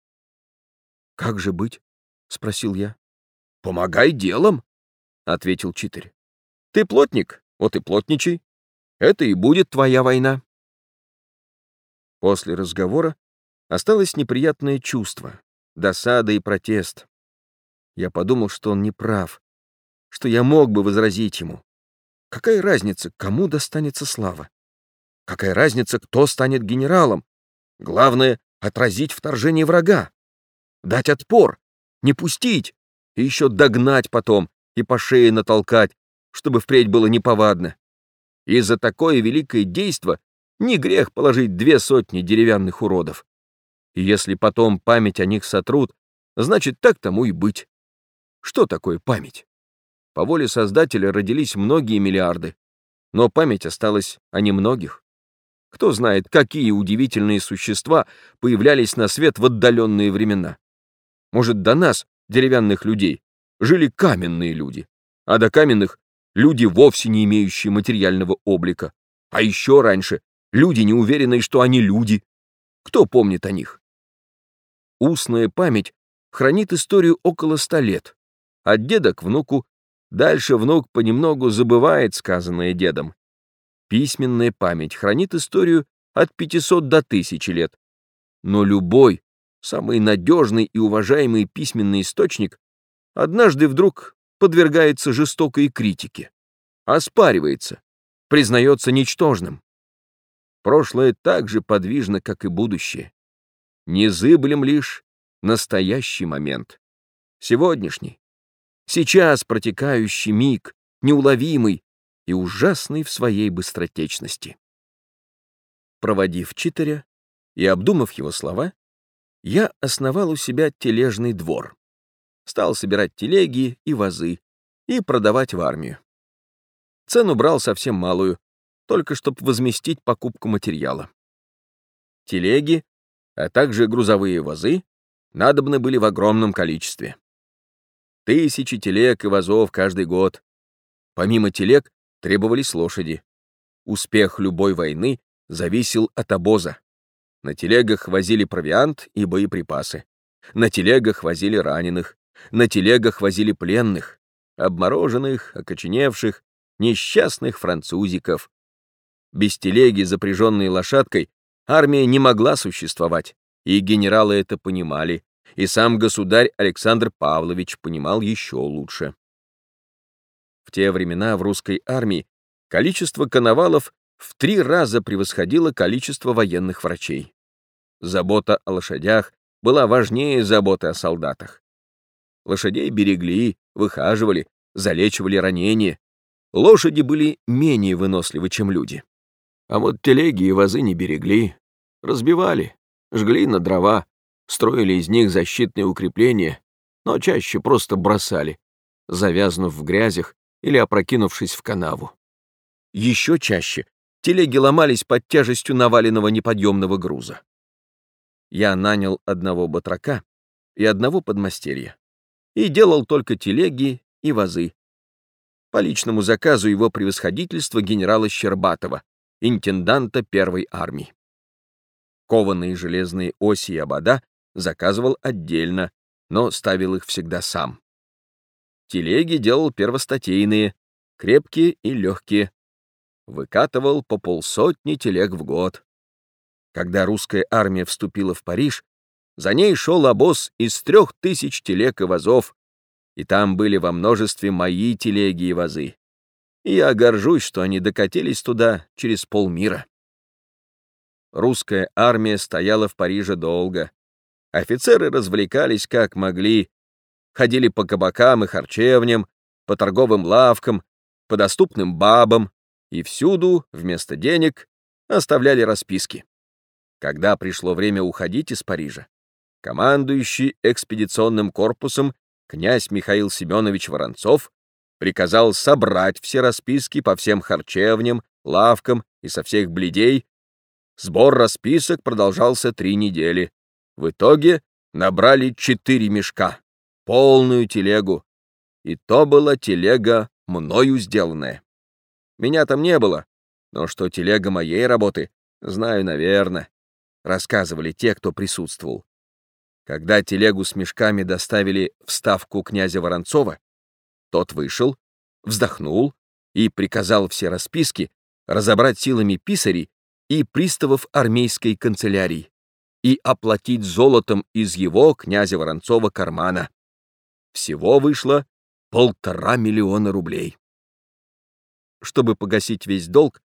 — Как же быть? — спросил я. — Помогай делом, — ответил Читарь. — Ты плотник, вот и плотничай. Это и будет твоя война. После разговора осталось неприятное чувство, досада и протест. Я подумал, что он не прав, что я мог бы возразить ему. Какая разница, кому достанется слава? Какая разница, кто станет генералом? Главное — отразить вторжение врага, дать отпор, не пустить, и еще догнать потом и по шее натолкать, чтобы впредь было неповадно. И за такое великое действо не грех положить две сотни деревянных уродов. И если потом память о них сотрут, значит, так тому и быть. Что такое память? По воле Создателя родились многие миллиарды, но память осталась о немногих. Кто знает, какие удивительные существа появлялись на свет в отдаленные времена. Может, до нас, деревянных людей, жили каменные люди, а до каменных — люди, вовсе не имеющие материального облика. А еще раньше — люди, не уверенные, что они люди. Кто помнит о них? Устная память хранит историю около ста лет. От деда к внуку, дальше внук понемногу забывает сказанное дедом. Письменная память хранит историю от 500 до 1000 лет. Но любой, самый надежный и уважаемый письменный источник однажды вдруг подвергается жестокой критике, оспаривается, признается ничтожным. Прошлое так же подвижно, как и будущее. Незыблем лишь настоящий момент. Сегодняшний. Сейчас протекающий миг, неуловимый, и ужасный в своей быстротечности. Проводив читаря и обдумав его слова, я основал у себя тележный двор, стал собирать телеги и вазы и продавать в армию. Цену брал совсем малую, только чтобы возместить покупку материала. Телеги, а также грузовые вазы надобны были в огромном количестве. Тысячи телег и вазов каждый год. Помимо телег требовались лошади. Успех любой войны зависел от обоза. На телегах возили провиант и боеприпасы. На телегах возили раненых. На телегах возили пленных, обмороженных, окоченевших, несчастных французиков. Без телеги, запряженной лошадкой, армия не могла существовать, и генералы это понимали, и сам государь Александр Павлович понимал еще лучше. В те времена в русской армии количество коновалов в три раза превосходило количество военных врачей. Забота о лошадях была важнее заботы о солдатах. Лошадей берегли, выхаживали, залечивали ранения. Лошади были менее выносливы, чем люди. А вот телеги и вазы не берегли, разбивали, жгли на дрова, строили из них защитные укрепления, но чаще просто бросали, завязнув в грязях или опрокинувшись в канаву. Еще чаще телеги ломались под тяжестью наваленного неподъемного груза. Я нанял одного батрака и одного подмастерья и делал только телеги и вазы. По личному заказу его превосходительства генерала Щербатова, интенданта первой армии. Кованые железные оси и обода заказывал отдельно, но ставил их всегда сам. Телеги делал первостатейные, крепкие и легкие. Выкатывал по полсотни телег в год. Когда русская армия вступила в Париж, за ней шел обоз из трех тысяч телег и вазов, и там были во множестве мои телеги и вазы. И я горжусь, что они докатились туда через полмира. Русская армия стояла в Париже долго. Офицеры развлекались как могли, ходили по кабакам и харчевням, по торговым лавкам, по доступным бабам, и всюду, вместо денег, оставляли расписки. Когда пришло время уходить из Парижа, командующий экспедиционным корпусом князь Михаил Семенович Воронцов приказал собрать все расписки по всем харчевням, лавкам и со всех бледей. Сбор расписок продолжался три недели. В итоге набрали четыре мешка полную телегу. И то была телега мною сделанное. Меня там не было, но что телега моей работы, знаю, наверное, рассказывали те, кто присутствовал. Когда телегу с мешками доставили в ставку князя Воронцова, тот вышел, вздохнул и приказал все расписки разобрать силами писарей и приставов армейской канцелярии и оплатить золотом из его, князя Воронцова, кармана. Всего вышло полтора миллиона рублей. Чтобы погасить весь долг,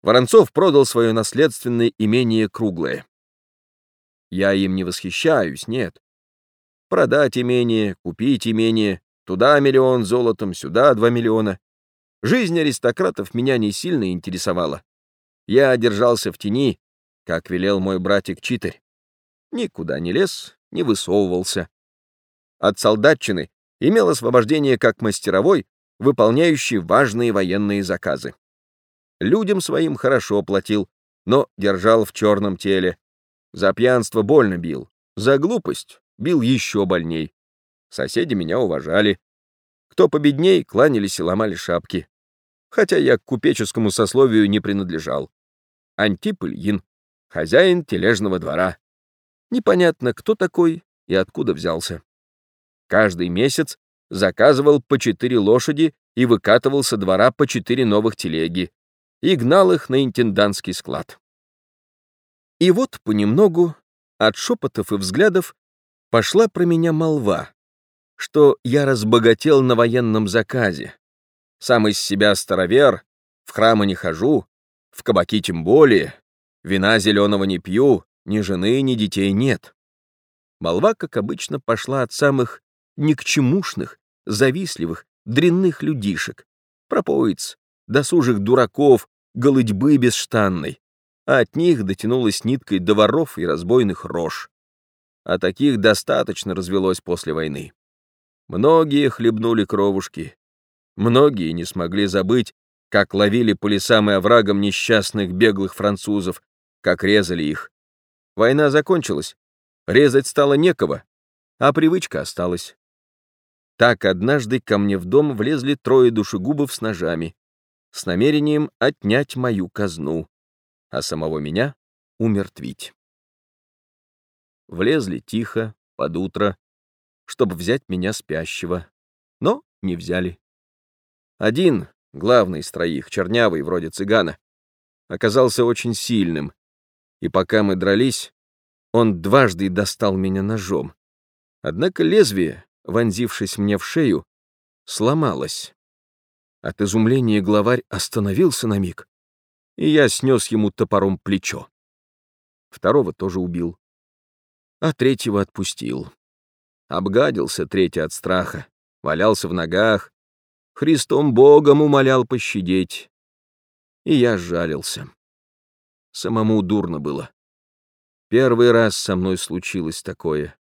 Воронцов продал свое наследственное имение круглое. Я им не восхищаюсь, нет. Продать имение, купить имение, туда миллион золотом, сюда два миллиона. Жизнь аристократов меня не сильно интересовала. Я держался в тени, как велел мой братик-читарь. Никуда не лез, не высовывался. От солдатчины имел освобождение как мастеровой, выполняющий важные военные заказы. Людям своим хорошо платил, но держал в черном теле. За пьянство больно бил, за глупость бил еще больней. Соседи меня уважали. Кто победней, кланялись и ломали шапки. Хотя я к купеческому сословию не принадлежал. Антип Ильин, хозяин тележного двора. Непонятно, кто такой и откуда взялся. Каждый месяц заказывал по четыре лошади и выкатывал со двора по четыре новых телеги и гнал их на интендантский склад. И вот понемногу от шепотов и взглядов пошла про меня молва, что я разбогател на военном заказе. Сам из себя старовер, в храмы не хожу, в кабаки тем более, вина зеленого не пью, ни жены, ни детей нет. Молва, как обычно, пошла от самых никчемушных, завистливых, дрянных людишек, пропоиц, досужих дураков, голыдьбы бесштанной, а от них дотянулась ниткой до воров и разбойных рож. А таких достаточно развелось после войны. Многие хлебнули кровушки, многие не смогли забыть, как ловили по лесам и оврагам несчастных беглых французов, как резали их. Война закончилась, резать стало некого, а привычка осталась. Так однажды ко мне в дом влезли трое душегубов с ножами, с намерением отнять мою казну, а самого меня умертвить. Влезли тихо, под утро, чтобы взять меня спящего, но не взяли. Один, главный из троих, чернявый, вроде цыгана, оказался очень сильным, и пока мы дрались, он дважды достал меня ножом. Однако лезвие, вонзившись мне в шею, сломалось. От изумления главарь остановился на миг, и я снес ему топором плечо. Второго тоже убил, а третьего отпустил. Обгадился третий от страха, валялся в ногах, Христом Богом умолял пощадить. И я сжалился. Самому дурно было. Первый раз со мной случилось такое.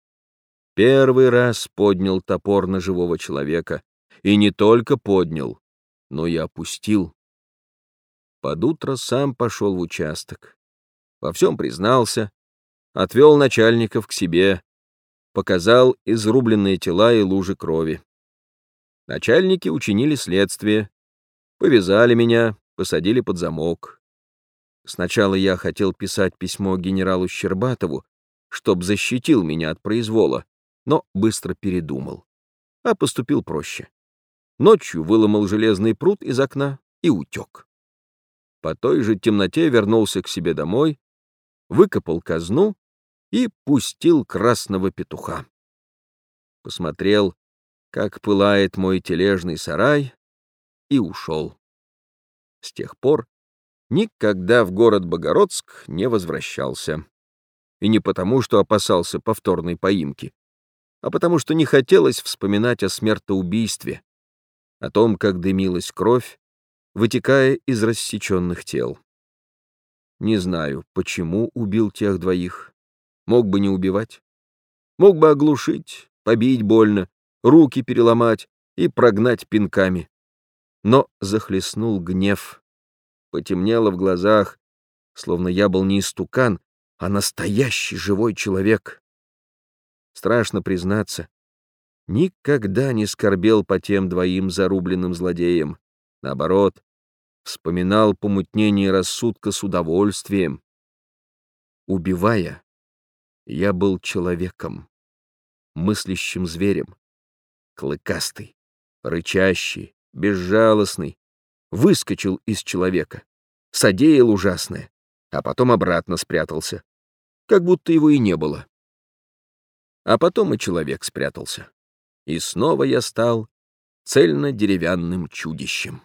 Первый раз поднял топор на живого человека. И не только поднял, но и опустил. Под утро сам пошел в участок. Во всем признался, отвел начальников к себе, показал изрубленные тела и лужи крови. Начальники учинили следствие, повязали меня, посадили под замок. Сначала я хотел писать письмо генералу Щербатову, чтоб защитил меня от произвола, но быстро передумал, а поступил проще. Ночью выломал железный пруд из окна и утек. По той же темноте вернулся к себе домой, выкопал казну и пустил красного петуха. Посмотрел, как пылает мой тележный сарай, и ушел. С тех пор никогда в город Богородск не возвращался. И не потому, что опасался повторной поимки, а потому что не хотелось вспоминать о смертоубийстве, о том, как дымилась кровь, вытекая из рассеченных тел. Не знаю, почему убил тех двоих. Мог бы не убивать. Мог бы оглушить, побить больно, руки переломать и прогнать пинками. Но захлестнул гнев. Потемнело в глазах, словно я был не истукан, а настоящий живой человек. Страшно признаться, Никогда не скорбел по тем двоим зарубленным злодеям. Наоборот, вспоминал помутнение рассудка с удовольствием. Убивая, я был человеком, мыслящим зверем, клыкастый, рычащий, безжалостный, выскочил из человека, содеял ужасное, а потом обратно спрятался, как будто его и не было. А потом и человек спрятался. И снова я стал цельно-деревянным чудищем.